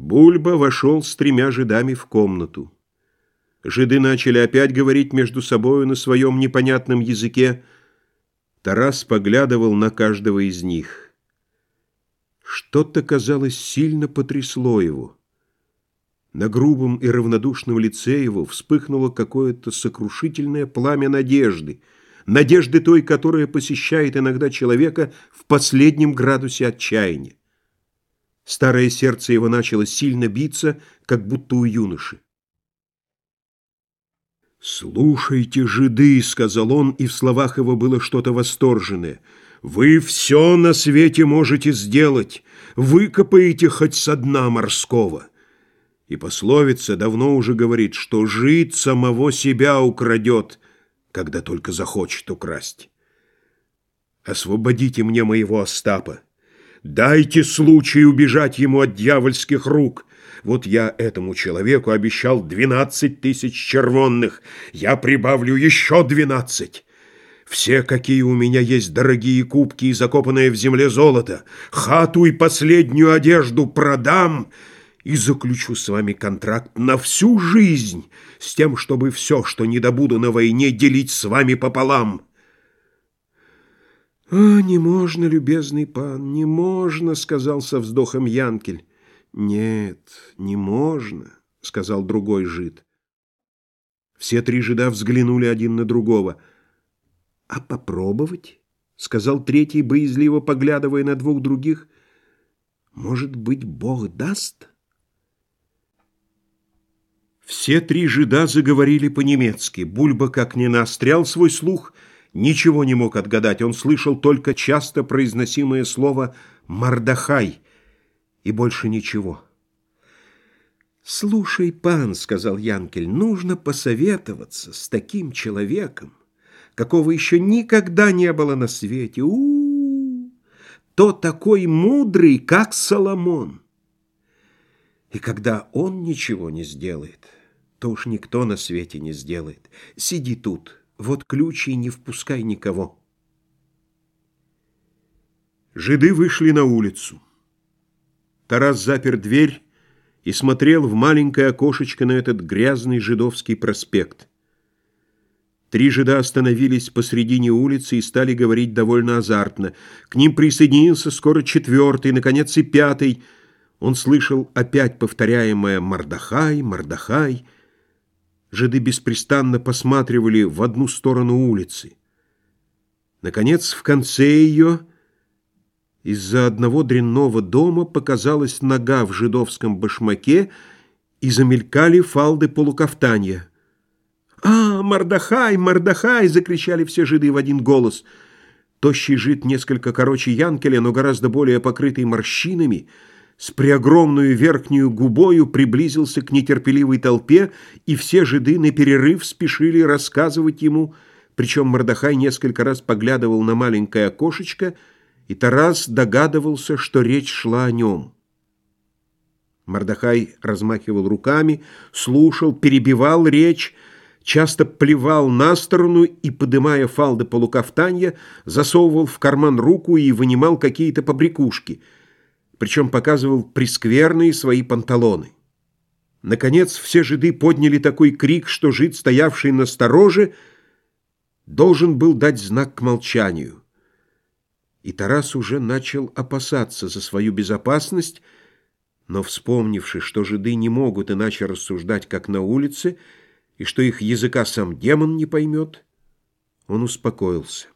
Бульба вошел с тремя жидами в комнату. Жиды начали опять говорить между собою на своем непонятном языке. Тарас поглядывал на каждого из них. Что-то, казалось, сильно потрясло его. На грубом и равнодушном лице его вспыхнуло какое-то сокрушительное пламя надежды, надежды той, которая посещает иногда человека в последнем градусе отчаяния. Старое сердце его начало сильно биться, как будто у юноши. «Слушайте, жиды!» — сказал он, и в словах его было что-то восторженное. «Вы все на свете можете сделать, выкопаете хоть со дна морского». И пословица давно уже говорит, что жид самого себя украдет, когда только захочет украсть. «Освободите мне моего Остапа!» Дайте случай убежать ему от дьявольских рук. Вот я этому человеку обещал двенадцать тысяч червонных. Я прибавлю еще двенадцать. Все, какие у меня есть дорогие кубки и закопанное в земле золото, хату и последнюю одежду продам и заключу с вами контракт на всю жизнь с тем, чтобы все, что не добуду на войне, делить с вами пополам». «А, не можно, любезный пан, не можно», — сказал со вздохом Янкель. «Нет, не можно», — сказал другой жид. Все три жида взглянули один на другого. «А попробовать?» — сказал третий, боязливо поглядывая на двух других. «Может быть, Бог даст?» Все три жида заговорили по-немецки. Бульба как не наострял свой слух — ничего не мог отгадать. Он слышал только часто произносимое слово «Мардахай» и больше ничего. «Слушай, пан, — сказал Янкель, — нужно посоветоваться с таким человеком, какого еще никогда не было на свете. У, -у, -у то такой мудрый, как Соломон. И когда он ничего не сделает, то уж никто на свете не сделает. Сиди тут». Вот ключ и не впускай никого. Жиды вышли на улицу. Тарас запер дверь и смотрел в маленькое окошечко на этот грязный жидовский проспект. Три жида остановились посредине улицы и стали говорить довольно азартно. К ним присоединился скоро четвертый, наконец и пятый. Он слышал опять повторяемое «Мардахай, Мардахай», Жиды беспрестанно посматривали в одну сторону улицы. Наконец, в конце ее из-за одного дрянного дома показалась нога в жидовском башмаке и замелькали фалды полукафтанья. «А, Мардахай, Мардахай!» — закричали все жиды в один голос. Тощий жид несколько короче Янкеля, но гораздо более покрытый морщинами — с преогромную верхнюю губою приблизился к нетерпеливой толпе, и все жиды на перерыв спешили рассказывать ему, причем Мордахай несколько раз поглядывал на маленькое окошечко, и Тарас догадывался, что речь шла о нем. Мордахай размахивал руками, слушал, перебивал речь, часто плевал на сторону и, подымая фалды полукафтанья, засовывал в карман руку и вынимал какие-то побрякушки — причем показывал прескверные свои панталоны. Наконец, все жиды подняли такой крик, что жид, стоявший на стороже, должен был дать знак к молчанию. И Тарас уже начал опасаться за свою безопасность, но, вспомнивши, что жиды не могут иначе рассуждать, как на улице, и что их языка сам демон не поймет, он успокоился.